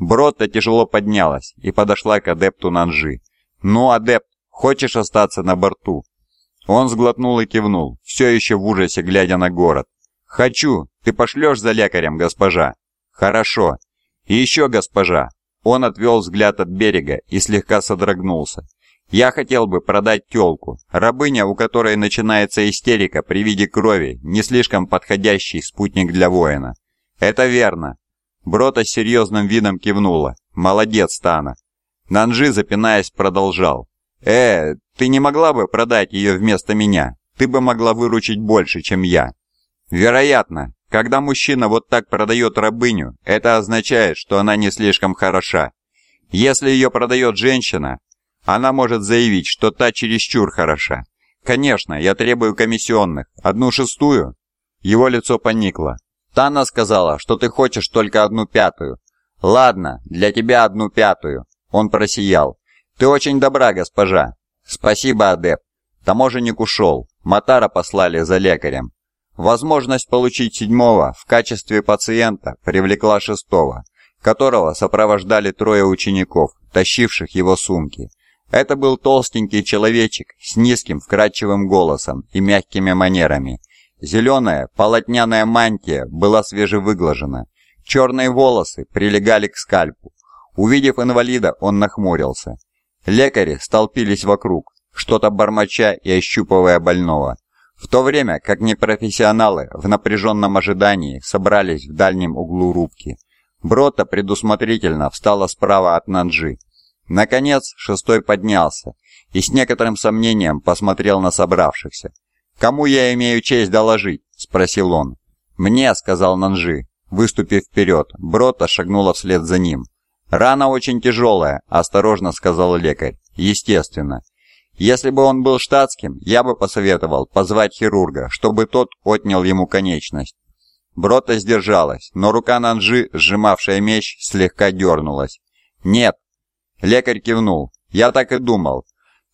Бротта тяжело поднялась и подошла к адепту Нанжи. «Ну, адепт, хочешь остаться на борту?» Он сглотнул и кивнул, все еще в ужасе глядя на город. «Хочу! Ты пошлешь за лекарем, госпожа?» «Хорошо. И еще, госпожа!» Он отвел взгляд от берега и слегка содрогнулся. «Я хотел бы продать тёлку, рабыня, у которой начинается истерика при виде крови, не слишком подходящий спутник для воина». «Это верно. Брота с серьезным видом кивнула. «Молодец, Тана!» Нанжи, запинаясь, продолжал. «Э, ты не могла бы продать ее вместо меня? Ты бы могла выручить больше, чем я». «Вероятно. Когда мужчина вот так продает рабыню, это означает, что она не слишком хороша. Если ее продает женщина, она может заявить, что та чересчур хороша. Конечно, я требую комиссионных. Одну шестую?» Его лицо поникло. Тана сказала, что ты хочешь только одну пятую. Ладно, для тебя одну пятую. Он просиял. Ты очень добра, госпожа. Спасибо, адепт. Таможенник ушел. Матара послали за лекарем. Возможность получить седьмого в качестве пациента привлекла шестого, которого сопровождали трое учеников, тащивших его сумки. Это был толстенький человечек с низким вкрадчивым голосом и мягкими манерами, Зеленая полотняная мантия была свежевыглажена. Черные волосы прилегали к скальпу. Увидев инвалида, он нахмурился. Лекари столпились вокруг, что-то бормоча и ощупывая больного. В то время как непрофессионалы в напряженном ожидании собрались в дальнем углу рубки. Брота предусмотрительно встала справа от Нанджи. Наконец, шестой поднялся и с некоторым сомнением посмотрел на собравшихся. «Кому я имею честь доложить?» – спросил он. «Мне», – сказал Нанжи, выступив вперед. Брота шагнула вслед за ним. «Рана очень тяжелая», – осторожно сказал лекарь. «Естественно. Если бы он был штатским, я бы посоветовал позвать хирурга, чтобы тот отнял ему конечность». Брота сдержалась, но рука Нанжи, сжимавшая меч, слегка дернулась. «Нет». Лекарь кивнул. «Я так и думал.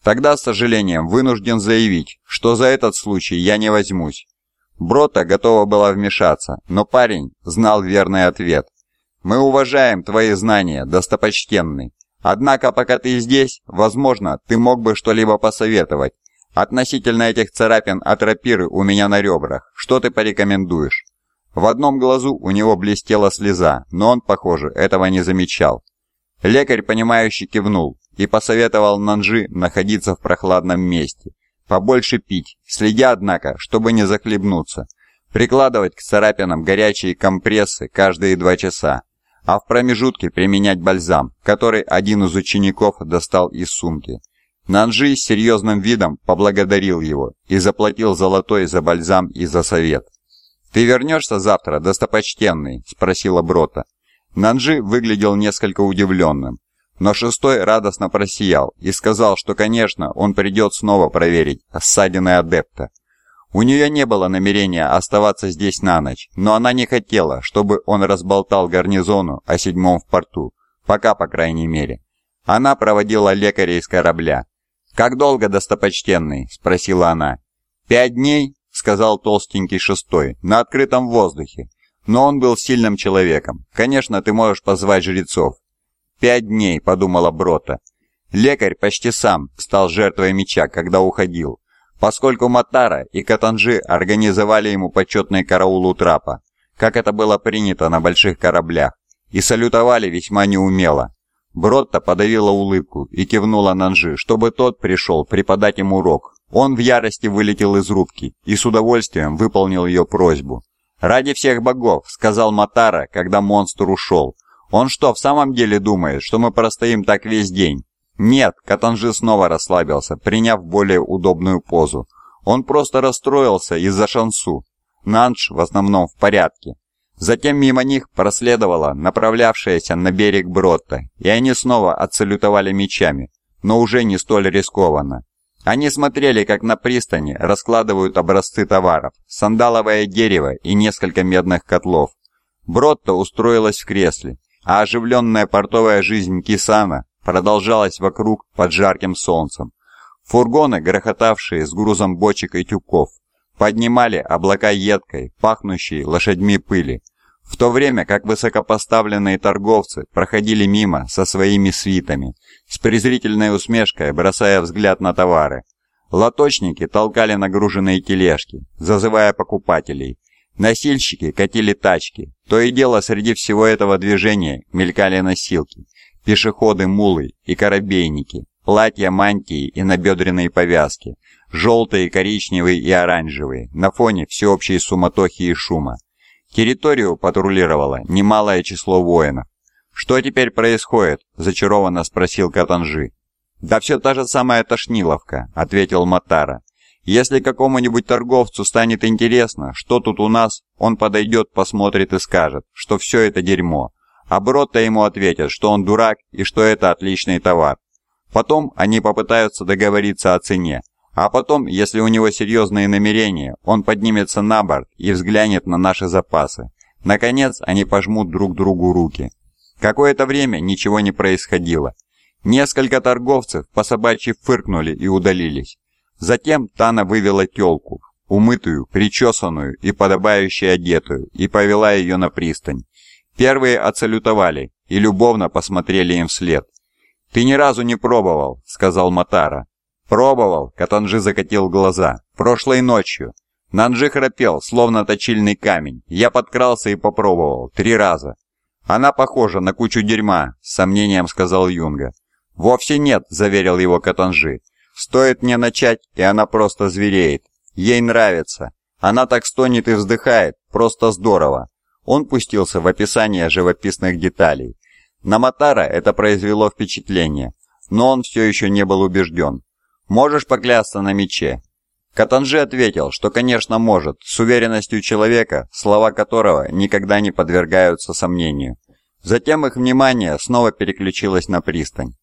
Тогда, с сожалением, вынужден заявить, что за этот случай я не возьмусь. Брота готова была вмешаться, но парень знал верный ответ. «Мы уважаем твои знания, достопочтенный. Однако, пока ты здесь, возможно, ты мог бы что-либо посоветовать. Относительно этих царапин от рапиры у меня на ребрах, что ты порекомендуешь?» В одном глазу у него блестела слеза, но он, похоже, этого не замечал. Лекарь, понимающий, кивнул и посоветовал Нанжи находиться в прохладном месте, побольше пить, следя, однако, чтобы не захлебнуться, прикладывать к царапинам горячие компрессы каждые два часа, а в промежутке применять бальзам, который один из учеников достал из сумки. Нанжи с серьезным видом поблагодарил его и заплатил золотой за бальзам и за совет. «Ты вернешься завтра, достопочтенный?» – спросила Брота. Нанжи выглядел несколько удивленным, но шестой радостно просиял и сказал, что, конечно, он придет снова проверить ссадины адепта. У нее не было намерения оставаться здесь на ночь, но она не хотела, чтобы он разболтал гарнизону о седьмом в порту, пока, по крайней мере. Она проводила лекаря из корабля. «Как долго, достопочтенный?» – спросила она. «Пять дней?» – сказал толстенький шестой, – «на открытом воздухе. Но он был сильным человеком. Конечно, ты можешь позвать жрецов. «Пять дней», — подумала Брота. Лекарь почти сам стал жертвой меча, когда уходил, поскольку Матара и Катанжи организовали ему почетный караул у трапа, как это было принято на больших кораблях, и салютовали весьма неумело. Бротта подавила улыбку и кивнула Нанжи, чтобы тот пришел преподать ему урок. Он в ярости вылетел из рубки и с удовольствием выполнил ее просьбу. «Ради всех богов», — сказал Матара, когда монстр ушел, — он что, в самом деле думает, что мы простоим так весь день? Нет, Катанжи снова расслабился, приняв более удобную позу. Он просто расстроился из-за шансу. Нанш в основном в порядке. Затем мимо них проследовала направлявшаяся на берег Бротта, и они снова отсалютовали мечами, но уже не столь рискованно. Они смотрели, как на пристани раскладывают образцы товаров, сандаловое дерево и несколько медных котлов. Бротта устроилась в кресле, а оживленная портовая жизнь Кисана продолжалась вокруг под жарким солнцем. Фургоны, грохотавшие с грузом бочек и тюков, поднимали облака едкой, пахнущей лошадьми пыли. в то время как высокопоставленные торговцы проходили мимо со своими свитами, с презрительной усмешкой бросая взгляд на товары. Лоточники толкали нагруженные тележки, зазывая покупателей. Носильщики катили тачки. То и дело среди всего этого движения мелькали носилки, пешеходы, мулы и корабейники, платья, мантии и набедренные повязки, желтые, коричневые и оранжевые, на фоне всеобщей суматохи и шума. Территорию патрулировало немалое число воинов. «Что теперь происходит?» – зачарованно спросил Катанжи. «Да все та же самая тошниловка», – ответил Матара. «Если какому-нибудь торговцу станет интересно, что тут у нас, он подойдет, посмотрит и скажет, что все это дерьмо. А Бродто ему ответит, что он дурак и что это отличный товар. Потом они попытаются договориться о цене, а потом, если у него серьезные намерения, он поднимется на борт и взглянет на наши запасы. Наконец, они пожмут друг другу руки. Какое-то время ничего не происходило. Несколько торговцев по собачьи фыркнули и удалились. Затем Тана вывела телку, умытую, причесанную и подобающе одетую, и повела ее на пристань. Первые отсалютовали и любовно посмотрели им вслед. «Ты ни разу не пробовал», — сказал Матара. «Пробовал», — Катанжи закатил глаза. «Прошлой ночью». Нанжи храпел, словно точильный камень. Я подкрался и попробовал. Три раза. «Она похожа на кучу дерьма», — с сомнением сказал Юнга. «Вовсе нет», — заверил его Катанжи. «Стоит мне начать, и она просто звереет. Ей нравится. Она так стонет и вздыхает. Просто здорово». Он пустился в описание живописных деталей. На Матара это произвело впечатление, но он все еще не был убежден. Можешь поклясться на мече?» Катанжи ответил, что, конечно, может, с уверенностью человека, слова которого никогда не подвергаются сомнению. Затем их внимание снова переключилось на пристань.